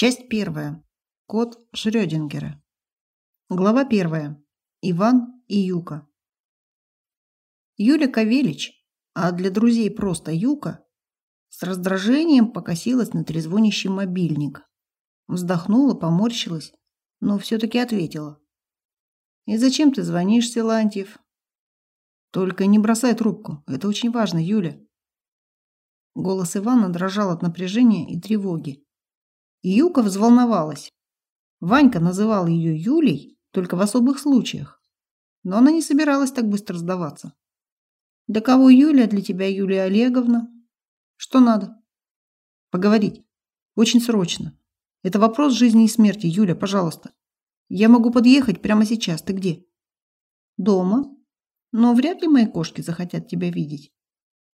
Часть первая. Код Шрёдингера. Глава первая. Иван и Юка. Юля Кавелич, а для друзей просто Юка, с раздражением покосилась на трезвонящий мобильник. Вздохнула, поморщилась, но все-таки ответила. «И зачем ты звонишь, Силантьев?» «Только не бросай трубку, это очень важно, Юля». Голос Ивана дрожал от напряжения и тревоги. Юка взволновалась. Ванька называл ее Юлей только в особых случаях. Но она не собиралась так быстро сдаваться. «Для кого Юля, для тебя Юлия Олеговна?» «Что надо?» «Поговорить. Очень срочно. Это вопрос жизни и смерти. Юля, пожалуйста. Я могу подъехать прямо сейчас. Ты где?» «Дома. Но вряд ли мои кошки захотят тебя видеть.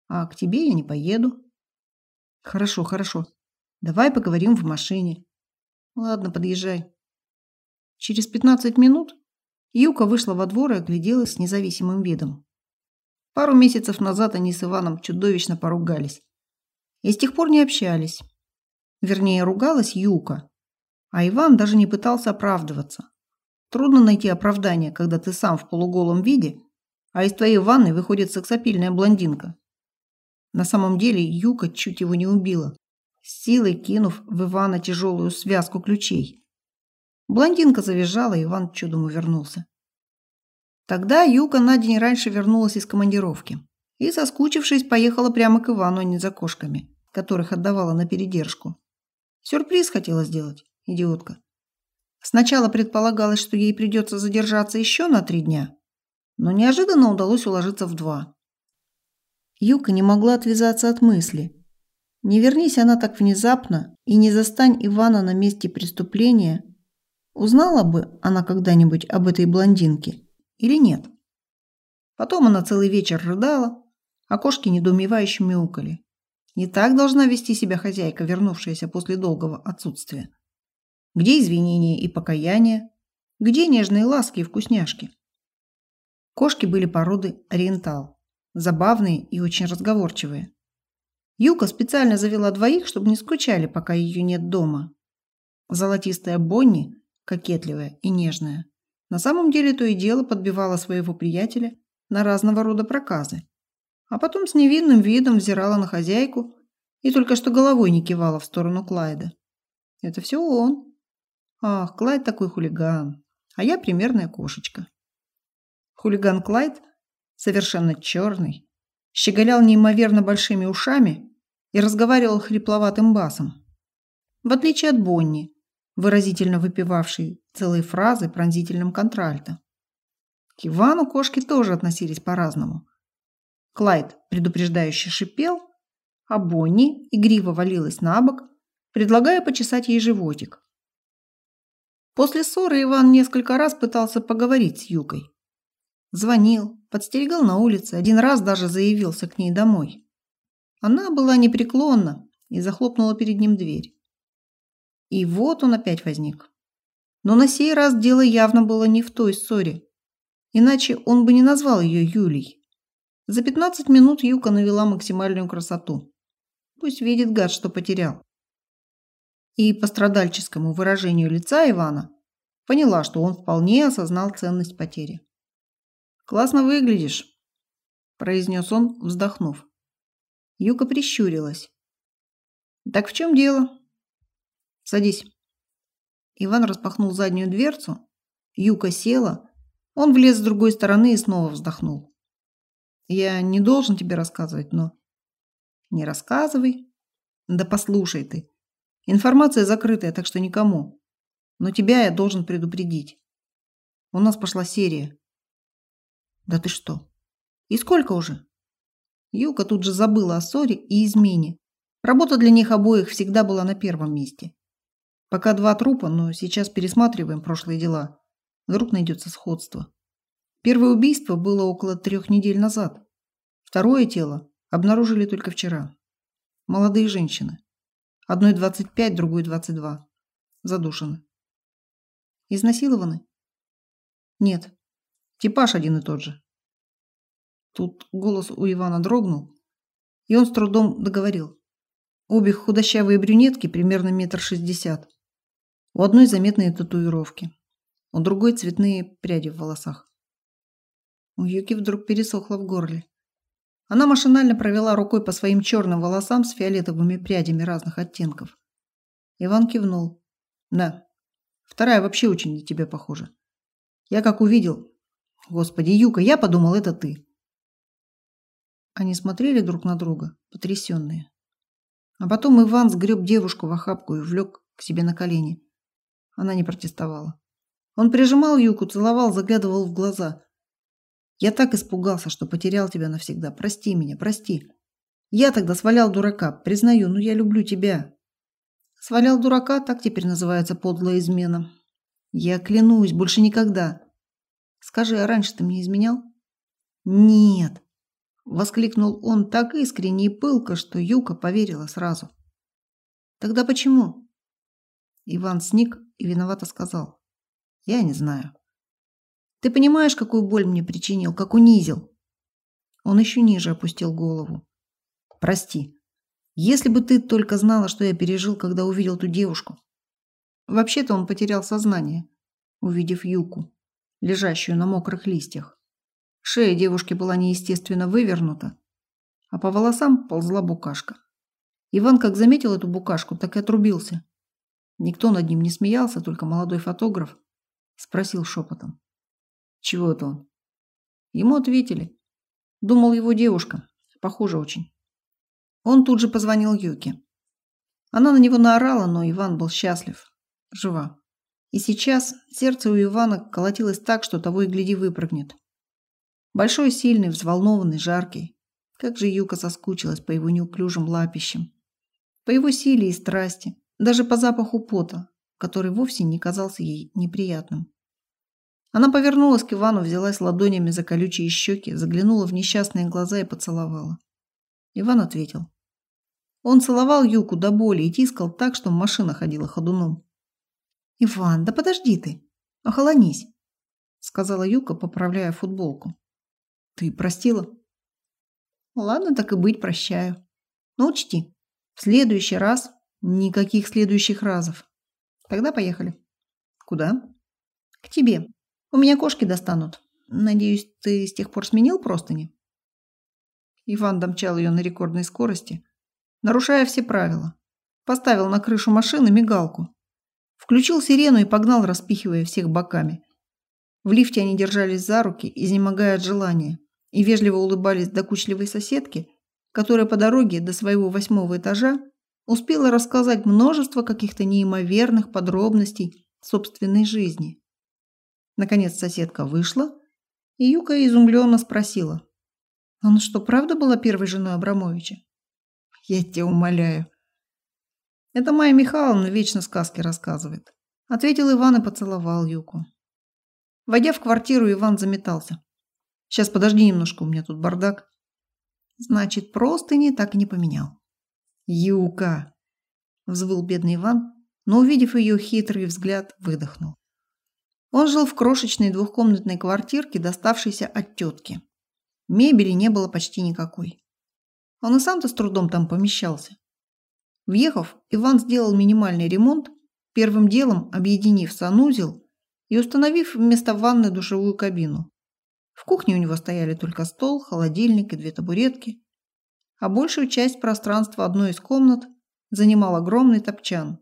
А к тебе я не поеду». «Хорошо, хорошо. Давай поговорим в машине. Ладно, подъезжай. Через 15 минут Юка вышла во двор и огляделась с независимым видом. Пару месяцев назад они с Иваном чудовищно поругались. И с тех пор не общались. Вернее, ругалась Юка. А Иван даже не пытался оправдываться. Трудно найти оправдание, когда ты сам в полуголом виде, а из твоей ванны выходит сексапильная блондинка. На самом деле Юка чуть его не убила силой кинув в Ивана тяжелую связку ключей. Блондинка завизжала, и Иван чудом увернулся. Тогда Юка на день раньше вернулась из командировки и, соскучившись, поехала прямо к Ивану, а не за кошками, которых отдавала на передержку. Сюрприз хотела сделать, идиотка. Сначала предполагалось, что ей придется задержаться еще на три дня, но неожиданно удалось уложиться в два. Юка не могла отвязаться от мысли, не вернись она так внезапно и не застань Ивана на месте преступления, узнала бы она когда-нибудь об этой блондинке или нет? Потом она целый вечер рыдала, а кошки недоумевающе мяукали. Не так должна вести себя хозяйка, вернувшаяся после долгого отсутствия. Где извинения и покаяние? Где нежные ласки и вкусняшки? Кошки были породы ориентал, забавные и очень разговорчивые. Юка специально завела двоих, чтобы не скучали, пока ее нет дома. Золотистая Бонни, кокетливая и нежная, на самом деле то и дело подбивала своего приятеля на разного рода проказы. А потом с невинным видом взирала на хозяйку и только что головой не кивала в сторону Клайда. Это все он. Ах, Клайд такой хулиган, а я примерная кошечка. Хулиган Клайд, совершенно черный, щеголял неимоверно большими ушами и разговаривал хрипловатым басом. В отличие от Бонни, выразительно выпивавшей целые фразы пронзительным контральто. К Ивану кошки тоже относились по-разному. Клайд предупреждающе шипел, а Бонни игриво валилась на бок, предлагая почесать ей животик. После ссоры Иван несколько раз пытался поговорить с Юкой. Звонил, подстерегал на улице, один раз даже заявился к ней домой. Она была непреклонна и захлопнула перед ним дверь. И вот он опять возник. Но на сей раз дело явно было не в той ссоре. Иначе он бы не назвал ее Юлей. За 15 минут Юка навела максимальную красоту. Пусть видит гад, что потерял. И по страдальческому выражению лица Ивана поняла, что он вполне осознал ценность потери. «Классно выглядишь», – произнес он, вздохнув. Юка прищурилась. «Так в чем дело?» «Садись». Иван распахнул заднюю дверцу. Юка села. Он влез с другой стороны и снова вздохнул. «Я не должен тебе рассказывать, но...» «Не рассказывай». «Да послушай ты. Информация закрытая, так что никому. Но тебя я должен предупредить. У нас пошла серия». «Да ты что? И сколько уже?» Юка тут же забыла о ссоре и измене. Работа для них обоих всегда была на первом месте. Пока два трупа, но сейчас пересматриваем прошлые дела. Вдруг найдется сходство. Первое убийство было около трех недель назад. Второе тело обнаружили только вчера. Молодые женщины. Одной 25, другой 22. Задушены. Изнасилованы? Нет. Типаж один и тот же. Тут голос у Ивана дрогнул, и он с трудом договорил. Обе худощавые брюнетки, примерно метр шестьдесят. У одной заметные татуировки, у другой цветные пряди в волосах. У Юки вдруг пересохло в горле. Она машинально провела рукой по своим черным волосам с фиолетовыми прядями разных оттенков. Иван кивнул. Да, вторая вообще очень на тебя похожа. Я как увидел... Господи, Юка, я подумал, это ты. Они смотрели друг на друга, потрясенные. А потом Иван сгреб девушку в охапку и влек к себе на колени. Она не протестовала. Он прижимал Юку, целовал, заглядывал в глаза. «Я так испугался, что потерял тебя навсегда. Прости меня, прости. Я тогда свалял дурака, признаю, но я люблю тебя». «Свалял дурака, так теперь называется подлая измена. Я клянусь, больше никогда. Скажи, а раньше ты мне изменял?» «Нет», – воскликнул он так искренне и пылко, что Юка поверила сразу. «Тогда почему?» Иван сник и виновато сказал. Я не знаю. Ты понимаешь, какую боль мне причинил, как унизил? Он еще ниже опустил голову. Прости. Если бы ты только знала, что я пережил, когда увидел ту девушку. Вообще-то он потерял сознание, увидев Юку, лежащую на мокрых листьях. Шея девушки была неестественно вывернута, а по волосам ползла букашка. Иван как заметил эту букашку, так и отрубился. Никто над ним не смеялся, только молодой фотограф спросил шепотом. Чего это он? Ему ответили. Думал его девушка. Похоже очень. Он тут же позвонил Юке. Она на него наорала, но Иван был счастлив. Жива. И сейчас сердце у Ивана колотилось так, что того и гляди выпрыгнет. Большой, сильный, взволнованный, жаркий. Как же Юка соскучилась по его неуклюжим лапищам. По его силе и страсти, даже по запаху пота, который вовсе не казался ей неприятным. Она повернулась к Ивану, взялась ладонями за колючие щеки, заглянула в несчастные глаза и поцеловала. Иван ответил. Он целовал Юку до боли и тискал так, что машина ходила ходуном. «Иван, да подожди ты! Охолонись!» сказала Юка, поправляя футболку. «Ты простила?» «Ладно, так и быть, прощаю. Но учти, в следующий раз Никаких следующих разов. Тогда поехали. Куда? К тебе. У меня кошки достанут. Надеюсь, ты с тех пор сменил простыни? Иван домчал ее на рекордной скорости, нарушая все правила. Поставил на крышу машины мигалку. Включил сирену и погнал, распихивая всех боками. В лифте они держались за руки, изнемогая от желания, и вежливо улыбались докучливой соседке, которая по дороге до своего восьмого этажа успела рассказать множество каких-то неимоверных подробностей собственной жизни. Наконец соседка вышла, и Юка изумленно спросила. «Она что, правда была первой женой Абрамовича?» «Я тебя умоляю». «Это Майя Михайловна вечно сказки рассказывает», – ответил Иван и поцеловал Юку. Войдя в квартиру, Иван заметался. «Сейчас подожди немножко, у меня тут бардак». «Значит, просто не так и не поменял». «Юка!» – взвыл бедный Иван, но, увидев ее хитрый взгляд, выдохнул. Он жил в крошечной двухкомнатной квартирке, доставшейся от тетки. Мебели не было почти никакой. Он и сам-то с трудом там помещался. Въехав, Иван сделал минимальный ремонт, первым делом объединив санузел и установив вместо ванны душевую кабину. В кухне у него стояли только стол, холодильник и две табуретки а большую часть пространства одной из комнат занимал огромный топчан,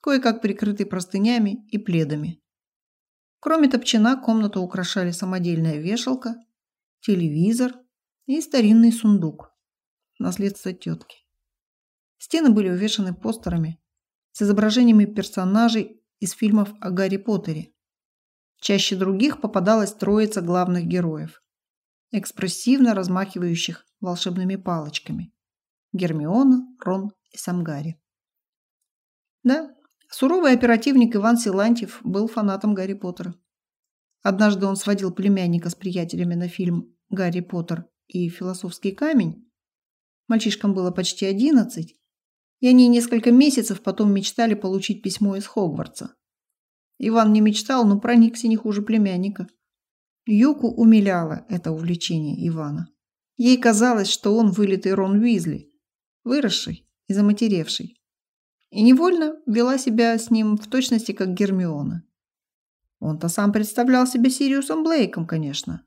кое-как прикрытый простынями и пледами. Кроме топчана комнату украшали самодельная вешалка, телевизор и старинный сундук. Наследство тетки. Стены были увешаны постерами с изображениями персонажей из фильмов о Гарри Поттере. Чаще других попадалась троица главных героев, экспрессивно размахивающих волшебными палочками. Гермиона, Рон и Самгари. Да, суровый оперативник Иван Силантьев был фанатом Гарри Поттера. Однажды он сводил племянника с приятелями на фильм «Гарри Поттер и философский камень». Мальчишкам было почти одиннадцать, и они несколько месяцев потом мечтали получить письмо из Хогвартса. Иван не мечтал, но проникся не хуже племянника. Юку умиляло это увлечение Ивана. Ей казалось, что он вылитый Рон Уизли, выросший и заматеревший. и невольно вела себя с ним в точности как Гермиона. Он-то сам представлял себя Сириусом Блейком, конечно.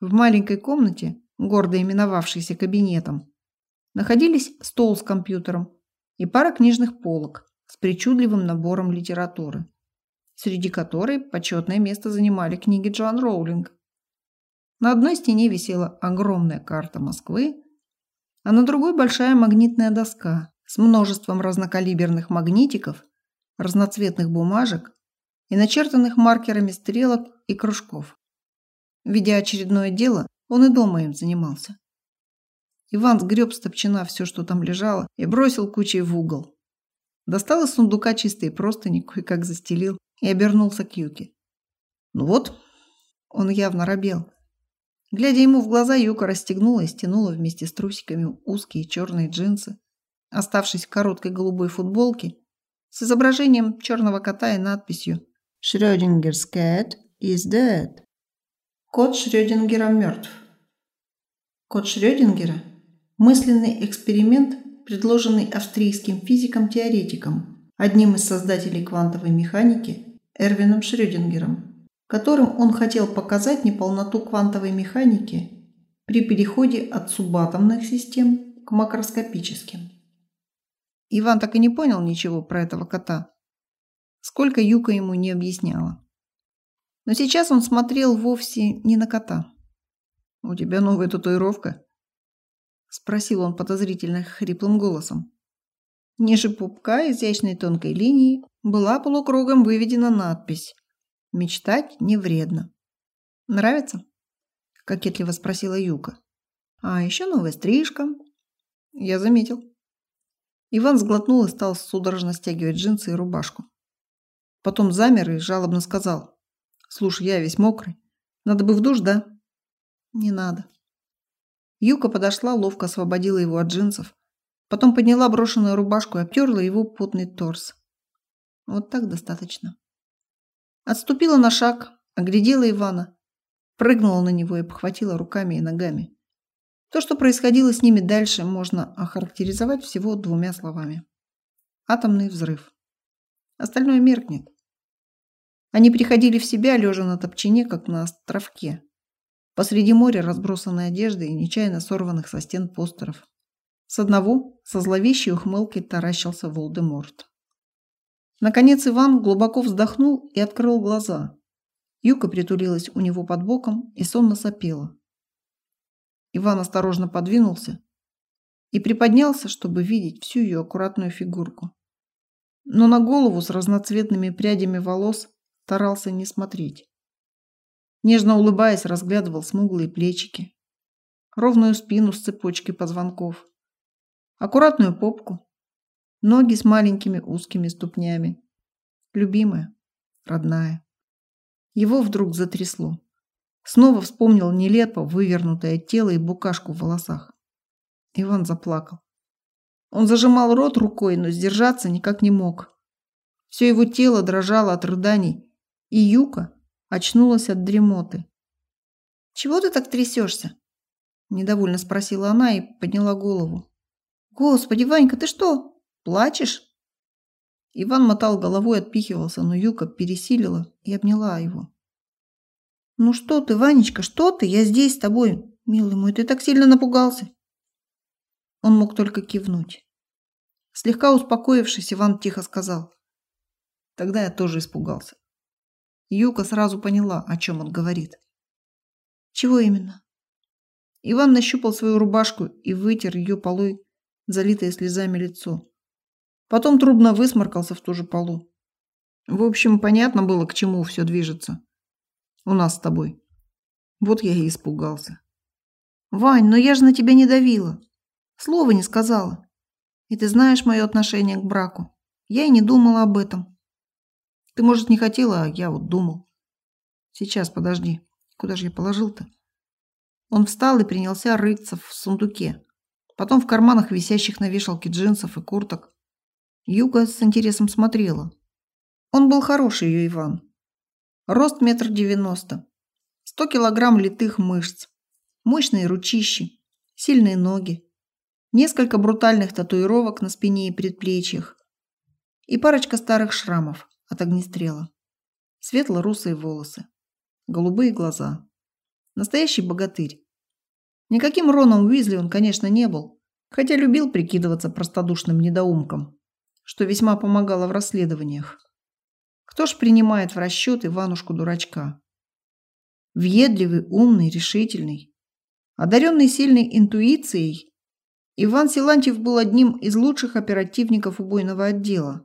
В маленькой комнате, гордо именовавшейся кабинетом, находились стол с компьютером и пара книжных полок с причудливым набором литературы, среди которой почетное место занимали книги Джоан Роулинг. На одной стене висела огромная карта Москвы, а на другой большая магнитная доска с множеством разнокалиберных магнитиков, разноцветных бумажек и начертанных маркерами стрелок и кружков. Ведя очередное дело, он и дома им занимался. Иван сгреб с топчина все, что там лежало, и бросил кучей в угол. Достал из сундука чистые простыни, кое-как застелил и обернулся к Юке. «Ну вот», он явно робел. Глядя ему в глаза, Юка расстегнула и стянула вместе с трусиками узкие черные джинсы, оставшись в короткой голубой футболке с изображением черного кота и надписью «Schrödinger's cat is dead». Кот Шрёдингера мертв. Кот Шрёдингера – мысленный эксперимент, предложенный австрийским физиком-теоретиком, одним из создателей квантовой механики Эрвином Шрёдингером, которым он хотел показать неполноту квантовой механики при переходе от субатомных систем к макроскопическим. Иван так и не понял ничего про этого кота, сколько Юка ему не объясняла. Но сейчас он смотрел вовсе не на кота. «У тебя новая татуировка?» Спросил он подозрительно хриплым голосом. Ниже пупка изящной тонкой линии была полукругом выведена надпись «Мечтать не вредно». «Нравится?» – кокетливо спросила Юка. «А еще новая стрижка». «Я заметил». Иван сглотнул и стал судорожно стягивать джинсы и рубашку. Потом замер и жалобно сказал. Слушай, я весь мокрый. Надо бы в душ, да? Не надо. Юка подошла, ловко освободила его от джинсов. Потом подняла брошенную рубашку и обтерла его потный торс. Вот так достаточно. Отступила на шаг, оглядела Ивана, прыгнула на него и похватила руками и ногами. То, что происходило с ними дальше, можно охарактеризовать всего двумя словами. Атомный взрыв. Остальное меркнет. Они приходили в себя, лежа на топчине, как на островке. Посреди моря разбросанной одежды и нечаянно сорванных со стен постеров. С одного со зловещей ухмылкой таращился Волдеморт. Наконец Иван глубоко вздохнул и открыл глаза. Юка притулилась у него под боком и сонно сопела. Иван осторожно подвинулся и приподнялся, чтобы видеть всю ее аккуратную фигурку. Но на голову с разноцветными прядями волос старался не смотреть. Нежно улыбаясь, разглядывал смуглые плечики, ровную спину с цепочкой позвонков, аккуратную попку, ноги с маленькими узкими ступнями. Любимая, родная. Его вдруг затрясло. Снова вспомнил нелепо вывернутое тело и букашку в волосах. Иван заплакал. Он зажимал рот рукой, но сдержаться никак не мог. Все его тело дрожало от рыданий, и Юка очнулась от дремоты. «Чего ты так трясешься?» Недовольно спросила она и подняла голову. «Господи, Ванька, ты что, плачешь?» Иван мотал головой, отпихивался, но Юка пересилила и обняла его. «Ну что ты, Ванечка, что ты? Я здесь с тобой. Милый мой, ты так сильно напугался». Он мог только кивнуть. Слегка успокоившись, Иван тихо сказал. Тогда я тоже испугался. Юка сразу поняла, о чем он говорит. Чего именно? Иван нащупал свою рубашку и вытер ее полой, залитое слезами лицо. Потом трудно высморкался в ту же полу. В общем, понятно было, к чему все движется. У нас с тобой. Вот я и испугался. Вань, но я же на тебя не давила. Слова не сказала. И ты знаешь мое отношение к браку. Я и не думала об этом. Ты, может, не хотела, а я вот думал. Сейчас, подожди. Куда же я положил-то? Он встал и принялся рыться в сундуке. Потом в карманах висящих на вешалке джинсов и курток. Юга с интересом смотрела. Он был хороший, ее Иван. Рост метр девяносто. Сто килограмм литых мышц. Мощные ручищи. Сильные ноги. Несколько брутальных татуировок на спине и предплечьях. и парочка старых шрамов от огнестрела. Светло-русые волосы, голубые глаза. Настоящий богатырь. Никаким Роном Уизли он, конечно, не был, хотя любил прикидываться простодушным недоумком, что весьма помогало в расследованиях. Кто ж принимает в расчет Иванушку-дурачка? Въедливый, умный, решительный, одаренный сильной интуицией, Иван Силантьев был одним из лучших оперативников убойного отдела.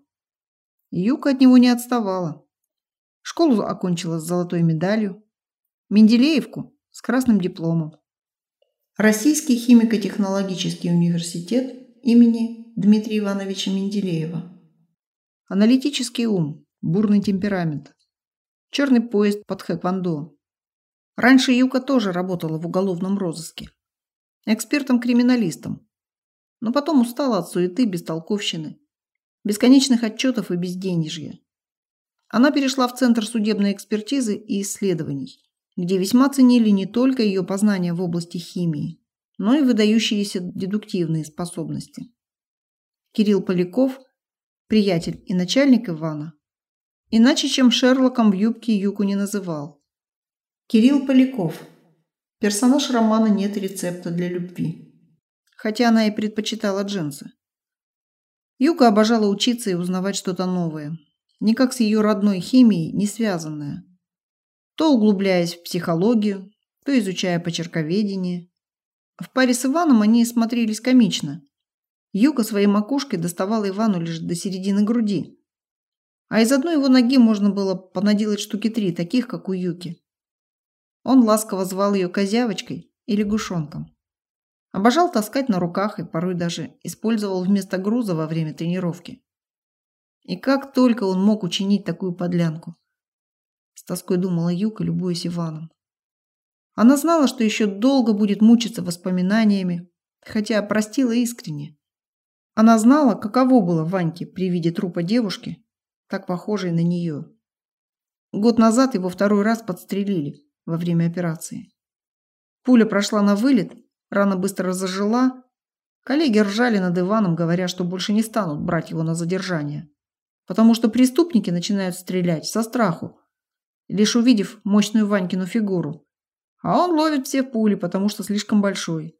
Юка от него не отставала. Школу окончила с золотой медалью, Менделеевку с красным дипломом. Российский химико-технологический университет имени Дмитрия Ивановича Менделеева. Аналитический ум, бурный темперамент. Черный поезд под хэквондо. Раньше Юка тоже работала в уголовном розыске. Экспертом-криминалистом. Но потом устала от суеты, бестолковщины, бесконечных отчетов и безденежья. Она перешла в Центр судебной экспертизы и исследований где весьма ценили не только ее познания в области химии, но и выдающиеся дедуктивные способности. Кирилл Поляков, приятель и начальник Ивана, иначе чем Шерлоком в юбке Юку не называл. Кирилл Поляков, персонаж романа «Нет рецепта для любви», хотя она и предпочитала джинсы. Юка обожала учиться и узнавать что-то новое, никак с ее родной химией не связанное – то углубляясь в психологию, то изучая почерковедение. В паре с Иваном они смотрелись комично. Юка своей макушкой доставала Ивану лишь до середины груди. А из одной его ноги можно было понаделать штуки три, таких, как у Юки. Он ласково звал ее козявочкой или гушонком. Обожал таскать на руках и порой даже использовал вместо груза во время тренировки. И как только он мог учинить такую подлянку. С тоской думала Юка, любуясь Иваном. Она знала, что еще долго будет мучиться воспоминаниями, хотя простила искренне. Она знала, каково было Ваньке при виде трупа девушки, так похожей на нее. Год назад его второй раз подстрелили во время операции. Пуля прошла на вылет, рана быстро зажила. Коллеги ржали над Иваном, говоря, что больше не станут брать его на задержание, потому что преступники начинают стрелять со страху, лишь увидев мощную Ванькину фигуру. А он ловит все пули, потому что слишком большой.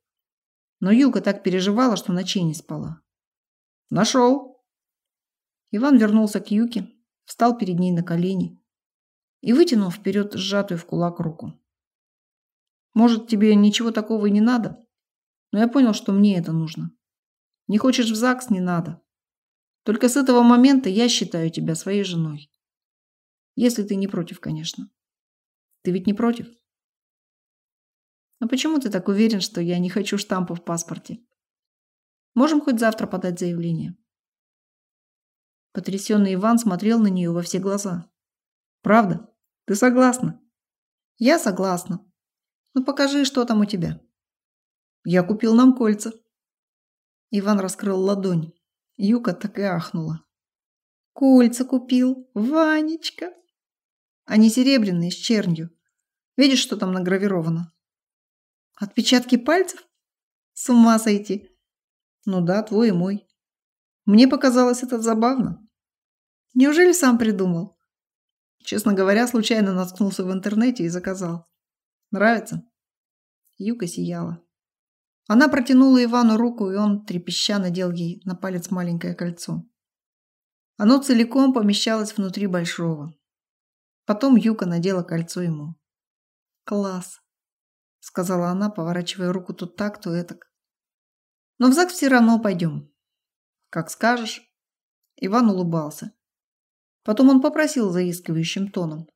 Но Юка так переживала, что ночей не спала. «Нашел!» Иван вернулся к Юке, встал перед ней на колени и вытянул вперед сжатую в кулак руку. «Может, тебе ничего такого и не надо? Но я понял, что мне это нужно. Не хочешь в ЗАГС – не надо. Только с этого момента я считаю тебя своей женой. Если ты не против, конечно. Ты ведь не против? А почему ты так уверен, что я не хочу штампа в паспорте? Можем хоть завтра подать заявление. Потрясенный Иван смотрел на нее во все глаза. Правда? Ты согласна? Я согласна. Ну покажи, что там у тебя. Я купил нам кольца. Иван раскрыл ладонь. Юка так и ахнула. Кольца купил, Ванечка. Они серебряные, с чернью. Видишь, что там награвировано? Отпечатки пальцев? С ума сойти. Ну да, твой и мой. Мне показалось это забавно. Неужели сам придумал? Честно говоря, случайно наткнулся в интернете и заказал. Нравится? Юка сияла. Она протянула Ивану руку, и он, трепеща, надел ей на палец маленькое кольцо. Оно целиком помещалось внутри большого. Потом Юка надела кольцо ему. «Класс!» – сказала она, поворачивая руку то так, то этак. «Но в ЗАГС все равно пойдем». «Как скажешь». Иван улыбался. Потом он попросил заискивающим тоном.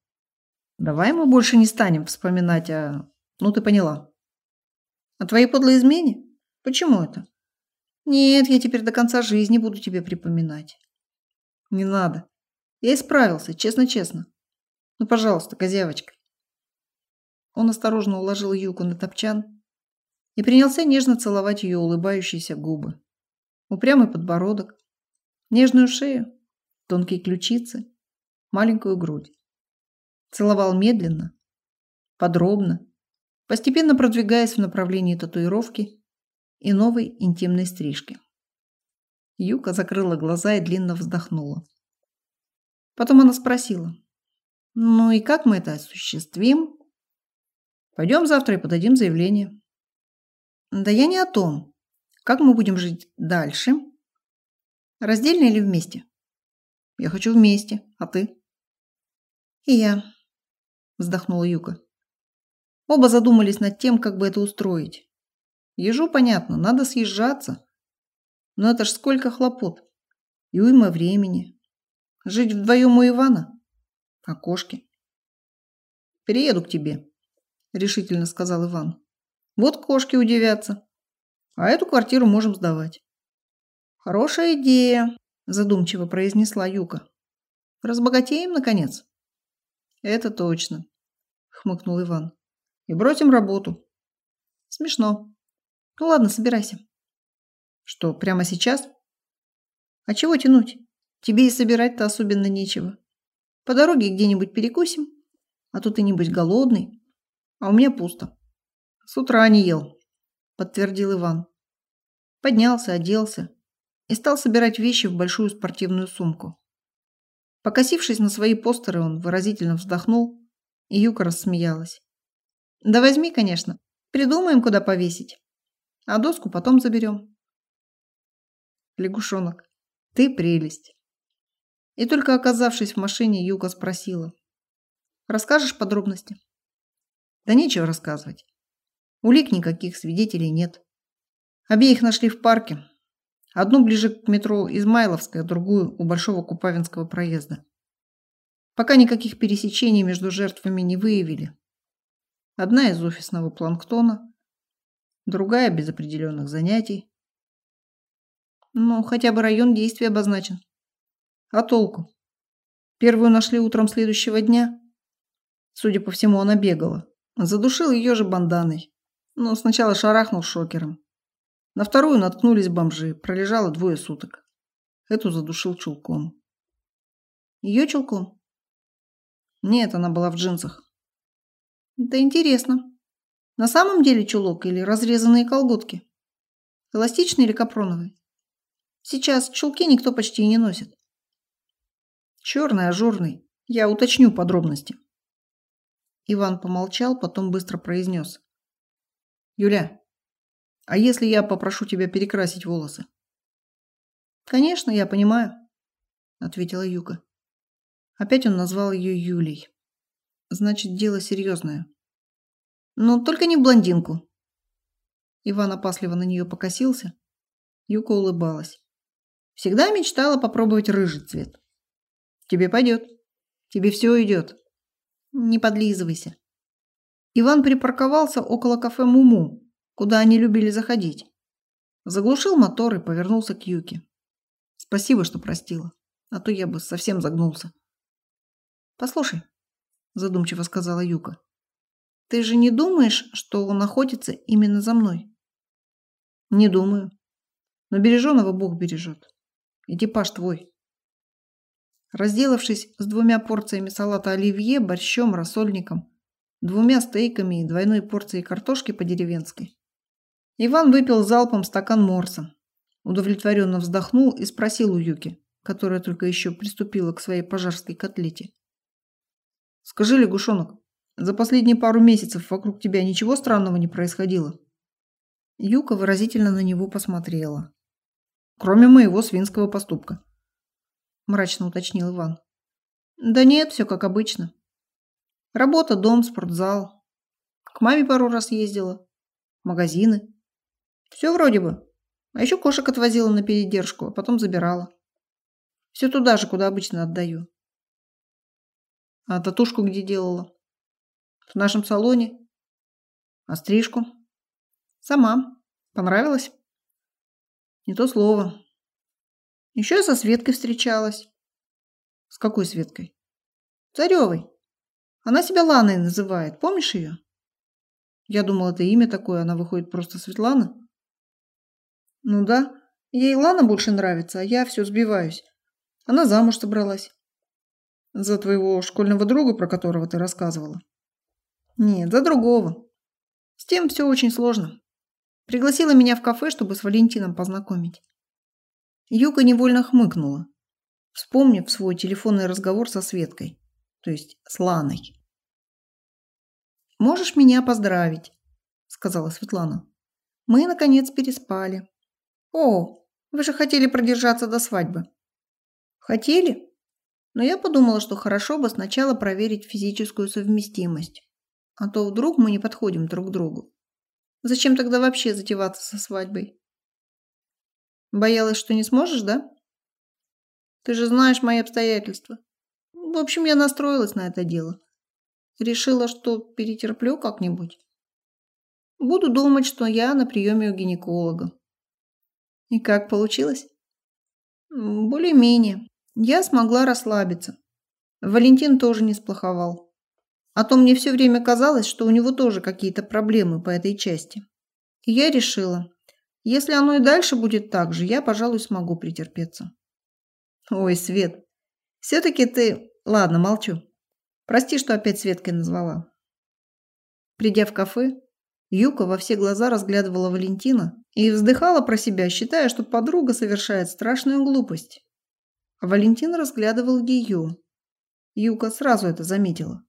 «Давай мы больше не станем вспоминать о... Ну, ты поняла». «О твоей подлой измене? Почему это?» «Нет, я теперь до конца жизни буду тебе припоминать». «Не надо. Я исправился, честно-честно. Ну, пожалуйста, козявочка. Он осторожно уложил Юку на топчан и принялся нежно целовать ее улыбающиеся губы. Упрямый подбородок, нежную шею, тонкие ключицы, маленькую грудь. Целовал медленно, подробно, постепенно продвигаясь в направлении татуировки и новой интимной стрижки. Юка закрыла глаза и длинно вздохнула. Потом она спросила. Ну и как мы это осуществим? Пойдем завтра и подадим заявление. Да я не о том. Как мы будем жить дальше? Раздельно или вместе? Я хочу вместе. А ты? И я. Вздохнула Юка. Оба задумались над тем, как бы это устроить. Ежу понятно, надо съезжаться. Но это ж сколько хлопот. И уйма времени. Жить вдвоем у Ивана? А кошки? Перееду к тебе, решительно сказал Иван. Вот кошки удивятся. А эту квартиру можем сдавать. Хорошая идея, задумчиво произнесла Юка. Разбогатеем, наконец. Это точно, хмыкнул Иван. И бросим работу. Смешно. Ну ладно, собирайся. Что, прямо сейчас? А чего тянуть? Тебе и собирать-то особенно нечего. По дороге где-нибудь перекусим, а то ты небось голодный, а у меня пусто. С утра не ел, подтвердил Иван. Поднялся, оделся и стал собирать вещи в большую спортивную сумку. Покосившись на свои постеры, он выразительно вздохнул, и Юка рассмеялась. Да возьми, конечно, придумаем, куда повесить, а доску потом заберем. Лягушонок, ты прелесть. И только оказавшись в машине, Юка спросила. «Расскажешь подробности?» «Да нечего рассказывать. Улик никаких, свидетелей нет. Обеих нашли в парке. Одну ближе к метро Измайловская, другую у Большого Купавинского проезда. Пока никаких пересечений между жертвами не выявили. Одна из офисного планктона, другая без определенных занятий. Ну, хотя бы район действия обозначен. А толку? Первую нашли утром следующего дня. Судя по всему, она бегала. Задушил ее же банданой. Но сначала шарахнул шокером. На вторую наткнулись бомжи. Пролежала двое суток. Эту задушил чулком. Ее чулком? Нет, она была в джинсах. Это интересно. На самом деле чулок или разрезанные колготки? Эластичный или капроновый? Сейчас чулки никто почти не носит. Черный, ажурный. Я уточню подробности. Иван помолчал, потом быстро произнес. Юля, а если я попрошу тебя перекрасить волосы? Конечно, я понимаю, ответила Юка. Опять он назвал ее Юлей. Значит, дело серьезное. Но только не блондинку. Иван опасливо на нее покосился. Юка улыбалась. Всегда мечтала попробовать рыжий цвет. Тебе пойдет. Тебе все идет. Не подлизывайся. Иван припарковался около кафе Муму, куда они любили заходить. Заглушил мотор и повернулся к Юке. Спасибо, что простила, а то я бы совсем загнулся. Послушай, задумчиво сказала Юка. Ты же не думаешь, что он находится именно за мной? Не думаю. Но береженого Бог бережет. Экипаж твой. Разделавшись с двумя порциями салата оливье, борщом, рассольником, двумя стейками и двойной порцией картошки по-деревенски, Иван выпил залпом стакан морса, удовлетворенно вздохнул и спросил у Юки, которая только еще приступила к своей пожарской котлете. «Скажи, лягушонок, за последние пару месяцев вокруг тебя ничего странного не происходило?» Юка выразительно на него посмотрела. «Кроме моего свинского поступка» мрачно уточнил Иван. Да нет, все как обычно. Работа, дом, спортзал. К маме пару раз ездила. Магазины. Все вроде бы. А еще кошек отвозила на передержку, а потом забирала. Все туда же, куда обычно отдаю. А татушку где делала? В нашем салоне. А стрижку? Сама. Понравилось? Не то слово. Еще я со Светкой встречалась. С какой Светкой? Царевой. Она себя Ланой называет. Помнишь ее? Я думала, это имя такое, она выходит просто Светлана. Ну да, ей Лана больше нравится, а я все сбиваюсь. Она замуж собралась. За твоего школьного друга, про которого ты рассказывала? Нет, за другого. С тем все очень сложно. Пригласила меня в кафе, чтобы с Валентином познакомить. Юка невольно хмыкнула. вспомнив свой телефонный разговор со Светкой, то есть с Ланой. «Можешь меня поздравить», – сказала Светлана. «Мы, наконец, переспали». «О, вы же хотели продержаться до свадьбы». «Хотели? Но я подумала, что хорошо бы сначала проверить физическую совместимость. А то вдруг мы не подходим друг к другу. Зачем тогда вообще затеваться со свадьбой?» «Боялась, что не сможешь, да?» «Ты же знаешь мои обстоятельства. В общем, я настроилась на это дело». Решила, что перетерплю как-нибудь. Буду думать, что я на приеме у гинеколога. И как получилось? Более-менее. Я смогла расслабиться. Валентин тоже не сплоховал. А то мне все время казалось, что у него тоже какие-то проблемы по этой части. И я решила, если оно и дальше будет так же, я, пожалуй, смогу претерпеться. Ой, Свет, все-таки ты... Ладно, молчу. Прости, что опять Светкой назвала. Придя в кафе, Юка во все глаза разглядывала Валентина и вздыхала про себя, считая, что подруга совершает страшную глупость. А Валентин разглядывал ее. Юка сразу это заметила.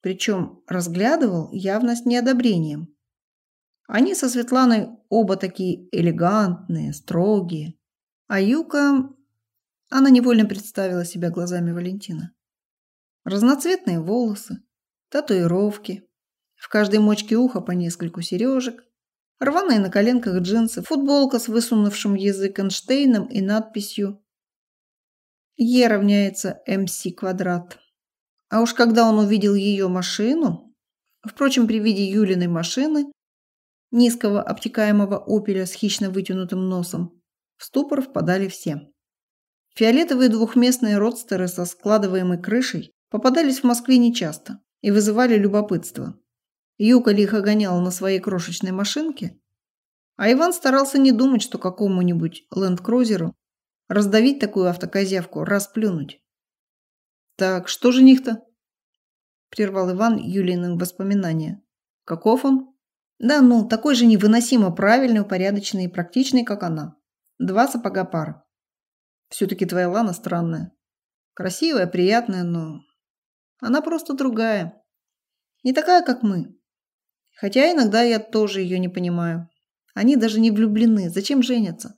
Причем разглядывал явно с неодобрением. Они со Светланой оба такие элегантные, строгие. А Юка... Она невольно представила себя глазами Валентина. Разноцветные волосы, татуировки, в каждой мочке уха по нескольку сережек, рваные на коленках джинсы, футболка с высунувшим язык Эйнштейном и надписью «Е равняется МС квадрат». А уж когда он увидел ее машину, впрочем, при виде Юлиной машины, низкого обтекаемого опеля с хищно вытянутым носом, в ступор впадали все. Фиолетовые двухместные родстеры со складываемой крышей попадались в Москве нечасто и вызывали любопытство. Юка лихо гоняла на своей крошечной машинке, а Иван старался не думать, что какому-нибудь ленд-крузеру раздавить такую автокозявку, расплюнуть. «Так, что жених-то?» – прервал Иван Юлиным воспоминания. «Каков он?» «Да ну, такой же невыносимо правильный, упорядоченный и практичный, как она. Два сапога пара. Все-таки твоя Лана странная. Красивая, приятная, но она просто другая. Не такая, как мы. Хотя иногда я тоже ее не понимаю. Они даже не влюблены. Зачем женятся?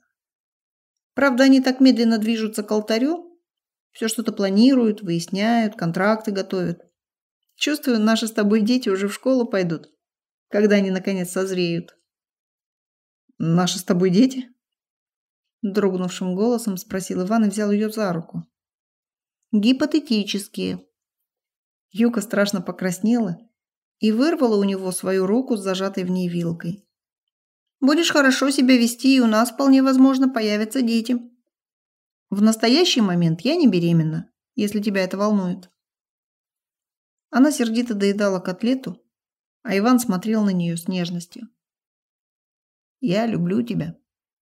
Правда, они так медленно движутся к алтарю. Все что-то планируют, выясняют, контракты готовят. Чувствую, наши с тобой дети уже в школу пойдут, когда они наконец созреют. Наши с тобой дети? Дрогнувшим голосом спросил Иван и взял ее за руку. Гипотетические, Юка страшно покраснела и вырвала у него свою руку с зажатой в ней вилкой. «Будешь хорошо себя вести, и у нас вполне возможно появятся дети. В настоящий момент я не беременна, если тебя это волнует». Она сердито доедала котлету, а Иван смотрел на нее с нежностью. «Я люблю тебя»,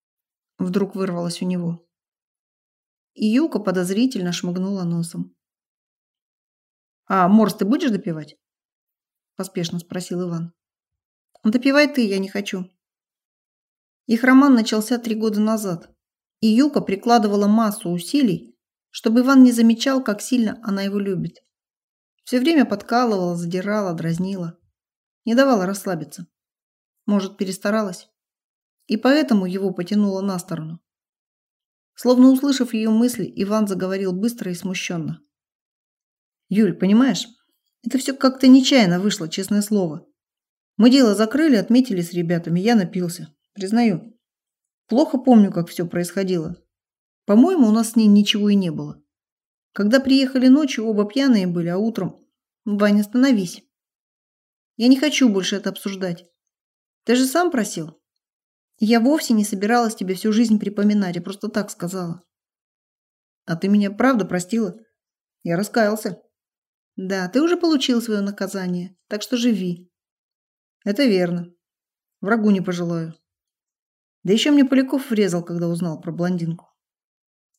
– вдруг вырвалось у него. И Юка подозрительно шмыгнула носом. «А морс ты будешь допивать?» Поспешно спросил Иван. «Допивай ты, я не хочу». Их роман начался три года назад, и Юка прикладывала массу усилий, чтобы Иван не замечал, как сильно она его любит. Все время подкалывала, задирала, дразнила. Не давала расслабиться. Может, перестаралась? И поэтому его потянуло на сторону. Словно услышав ее мысли, Иван заговорил быстро и смущенно. Юль, понимаешь, это все как-то нечаянно вышло, честное слово. Мы дело закрыли, отметили с ребятами, я напился. Признаю. Плохо помню, как все происходило. По-моему, у нас с ней ничего и не было. Когда приехали ночью, оба пьяные были, а утром... Ваня, остановись. Я не хочу больше это обсуждать. Ты же сам просил. Я вовсе не собиралась тебе всю жизнь припоминать, я просто так сказала. А ты меня правда простила? Я раскаялся. Да, ты уже получил свое наказание, так что живи. Это верно. Врагу не пожелаю. Да еще мне Поляков врезал, когда узнал про блондинку.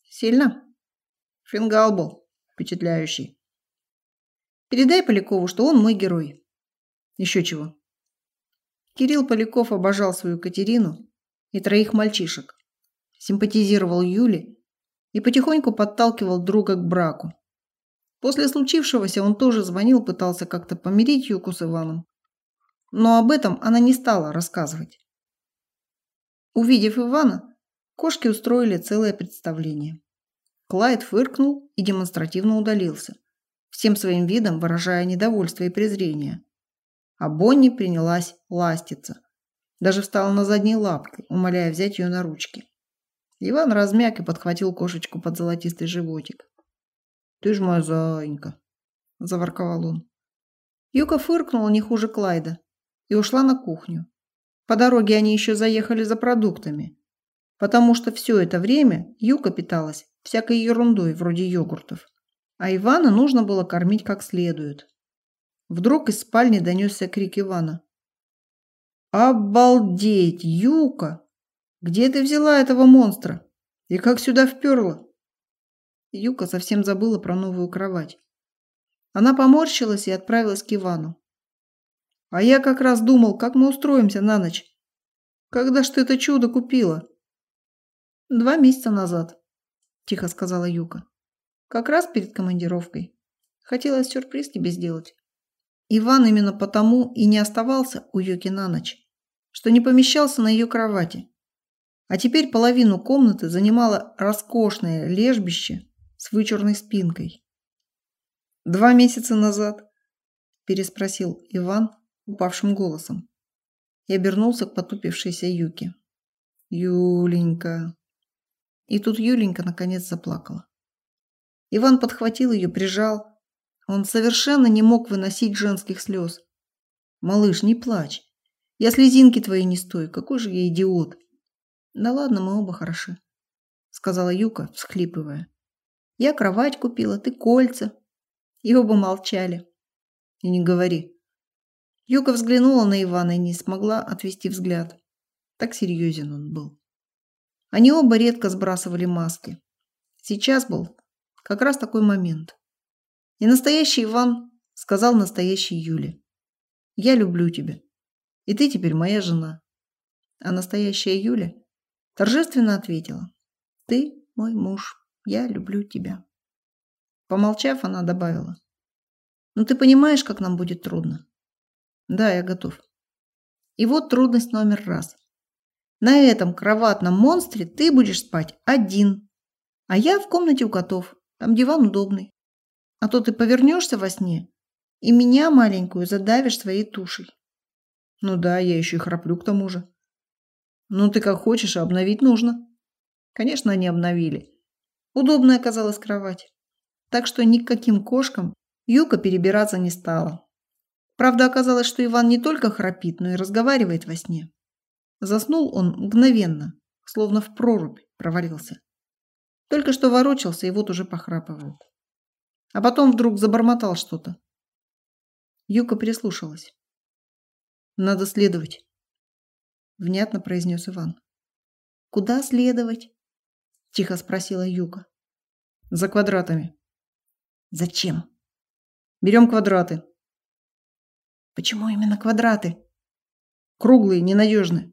Сильно? Фингал был впечатляющий. Передай Полякову, что он мой герой. Еще чего. Кирилл Поляков обожал свою Катерину и троих мальчишек. Симпатизировал Юле и потихоньку подталкивал друга к браку. После случившегося он тоже звонил, пытался как-то помирить Юку с Иваном. Но об этом она не стала рассказывать. Увидев Ивана, кошки устроили целое представление. Клайд фыркнул и демонстративно удалился, всем своим видом выражая недовольство и презрение. А Бонни принялась ластиться. Даже встала на задние лапки, умоляя взять ее на ручки. Иван размяк и подхватил кошечку под золотистый животик. «Ты ж моя зайка!» – заворковал он. Юка фыркнула не хуже Клайда и ушла на кухню. По дороге они еще заехали за продуктами, потому что все это время Юка питалась всякой ерундой вроде йогуртов, а Ивана нужно было кормить как следует. Вдруг из спальни донесся крик Ивана. «Обалдеть, Юка! Где ты взяла этого монстра? И как сюда вперла?» Юка совсем забыла про новую кровать. Она поморщилась и отправилась к Ивану. «А я как раз думал, как мы устроимся на ночь. Когда ж ты это чудо купила?» «Два месяца назад», – тихо сказала Юка. «Как раз перед командировкой. Хотелось сюрприз тебе сделать». Иван именно потому и не оставался у Юки на ночь, что не помещался на ее кровати. А теперь половину комнаты занимало роскошное лежбище с вычурной спинкой. «Два месяца назад?» – переспросил Иван упавшим голосом и обернулся к потупившейся Юке. «Юленька!» И тут Юленька наконец заплакала. Иван подхватил ее, прижал. Он совершенно не мог выносить женских слез. «Малыш, не плачь. Я слезинки твои не стою. Какой же я идиот!» «Да ладно, мы оба хороши», — сказала Юка, всхлипывая. Я кровать купила, ты кольца. И оба молчали. И не говори. Юка взглянула на Ивана и не смогла отвести взгляд. Так серьезен он был. Они оба редко сбрасывали маски. Сейчас был как раз такой момент. И настоящий Иван сказал настоящей Юле. «Я люблю тебя. И ты теперь моя жена». А настоящая Юля торжественно ответила. «Ты мой муж». Я люблю тебя. Помолчав, она добавила. Ну ты понимаешь, как нам будет трудно? Да, я готов. И вот трудность номер раз. На этом кроватном монстре ты будешь спать один. А я в комнате у котов. Там диван удобный. А то ты повернешься во сне и меня маленькую задавишь своей тушей. Ну да, я еще и храплю к тому же. Ну ты как хочешь, а обновить нужно. Конечно, они обновили. Удобная оказалась кровать. Так что ни к каким кошкам Юка перебираться не стала. Правда, оказалось, что Иван не только храпит, но и разговаривает во сне. Заснул он мгновенно, словно в прорубь провалился. Только что ворочался и вот уже похрапывает. А потом вдруг забормотал что-то. Юка прислушалась. «Надо следовать», – внятно произнес Иван. «Куда следовать?» Тихо спросила Юка. За квадратами. Зачем? Берем квадраты. Почему именно квадраты? Круглые, ненадежные.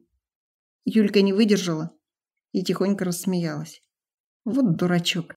Юлька не выдержала и тихонько рассмеялась. Вот дурачок.